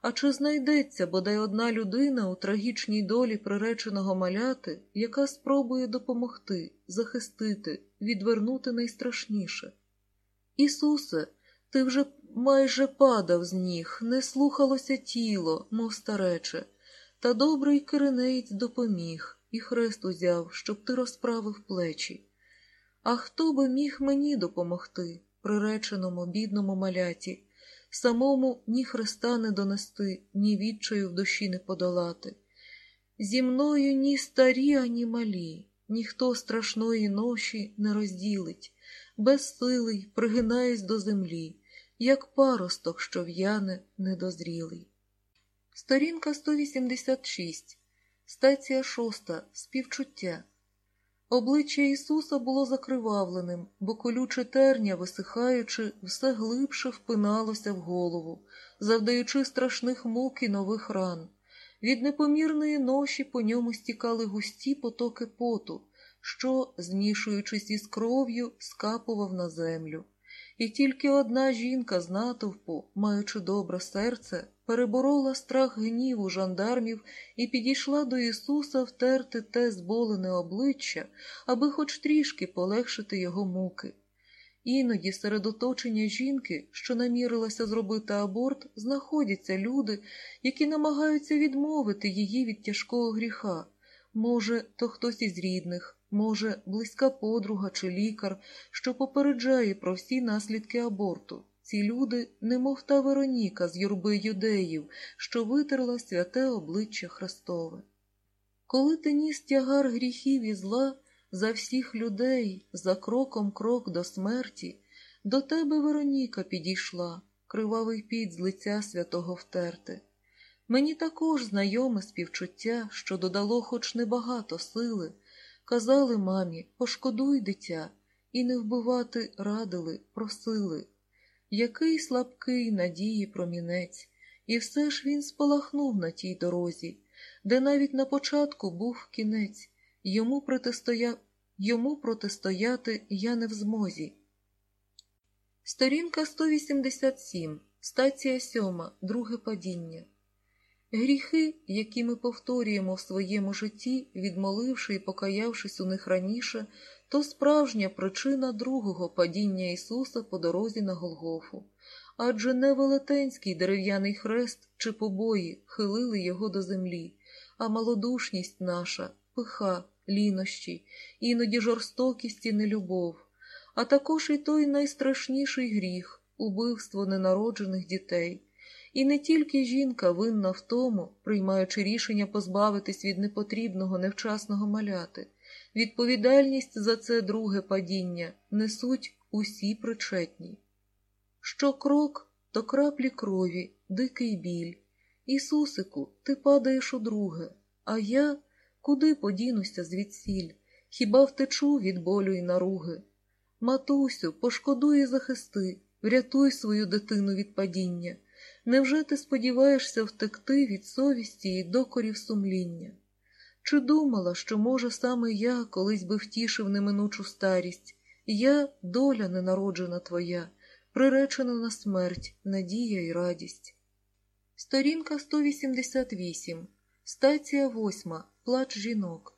А чи знайдеться бодай одна людина у трагічній долі приреченого маляти, яка спробує допомогти, захистити, відвернути найстрашніше? Ісусе, ти вже майже падав з ніг, не слухалося тіло, мов старече, та добрий киринець допоміг і хрест узяв, щоб ти розправив плечі. А хто би міг мені допомогти, приреченому, бідному маляті, самому ні хреста не донести, ні відчаю в душі не подолати? Зі мною ні старі, ані малі, ніхто страшної ноші не розділить, безсилий, пригинаюсь до землі, як паросток, що в'яне недозрілий. Сторінка 186, стація 6, співчуття. Обличчя Ісуса було закривавленим, бо колюче терня, висихаючи, все глибше впиналося в голову, завдаючи страшних мук і нових ран. Від непомірної ноші по ньому стікали густі потоки поту, що, змішуючись із кров'ю, скапував на землю. І тільки одна жінка з натовпу, маючи добре серце, переборола страх гніву жандармів і підійшла до Ісуса втерти те зболене обличчя, аби хоч трішки полегшити його муки. Іноді серед оточення жінки, що намірилася зробити аборт, знаходяться люди, які намагаються відмовити її від тяжкого гріха. Може, то хтось із рідних, може, близька подруга чи лікар, що попереджає про всі наслідки аборту. Ці люди, немов та Вероніка з юрби юдеїв, що витерла святе обличчя Христове. Коли ти ніс тягар гріхів і зла за всіх людей, за кроком крок до смерті, до тебе Вероніка підійшла, кривавий піт з лиця святого втерти. Мені також знайоме співчуття, що додало хоч небагато сили, казали мамі, пошкодуй дитя, і не вбивати радили, просили. Який слабкий надії промінець, і все ж він спалахнув на тій дорозі, де навіть на початку був кінець, йому, протистоя... йому протистояти я не в змозі. Сторінка 187, стація 7, друге падіння. Гріхи, які ми повторюємо в своєму житті, відмоливши і покаявшись у них раніше, то справжня причина другого падіння Ісуса по дорозі на Голгофу. Адже не велетенський дерев'яний хрест чи побої хилили його до землі, а малодушність наша, пиха, лінощі, іноді жорстокість і нелюбов, а також і той найстрашніший гріх убивство ненароджених дітей. І не тільки жінка винна в тому, приймаючи рішення позбавитись від непотрібного невчасного маляти. Відповідальність за це друге падіння несуть усі причетні. Що крок, то краплі крові, дикий біль. Ісусику, ти падаєш удруге, а я куди подінуся звідсіль, хіба втечу від болю і наруги? Матусю, пошкодуй і захисти, врятуй свою дитину від падіння. Невже ти сподіваєшся втекти від совісті і докорів сумління? Чи думала, що, може, саме я колись би втішив неминучу старість, я доля ненароджена твоя, приречена на смерть, надія й радість? Сторінка 188, стація 8, плач жінок.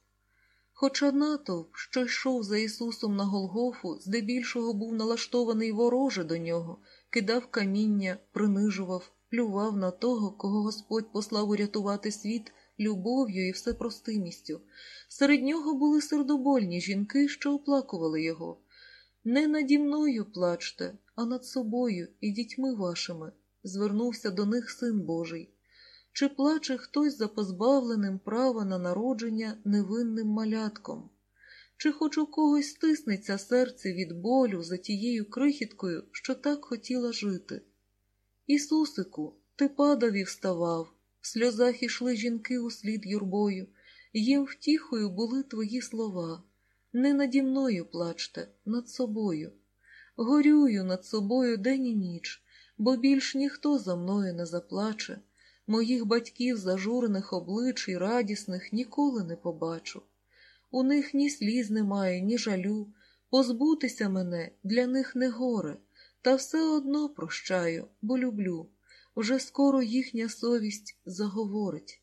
Хоча натовп, що йшов за Ісусом на Голгофу, здебільшого був налаштований вороже до нього, кидав каміння, принижував, плював на того, кого Господь послав урятувати світ любов'ю і всепростимістю. Серед нього були сердобольні жінки, що оплакували його. Не наді мною плачте, а над собою і дітьми вашими, звернувся до них син Божий. Чи плаче хтось за позбавленим права на народження невинним малятком? Чи хоч у когось стиснеться серце від болю за тією крихіткою, що так хотіла жити? Ісусику, ти падав і вставав, в сльозах ішли жінки услід юрбою, їм втіхою були твої слова. Не наді мною плачте, над собою. Горюю над собою день і ніч, бо більш ніхто за мною не заплаче. Моїх батьків зажурених облич і радісних ніколи не побачу. У них ні сліз немає, ні жалю. Позбутися мене для них не горе, та все одно прощаю, бо люблю. Вже скоро їхня совість заговорить.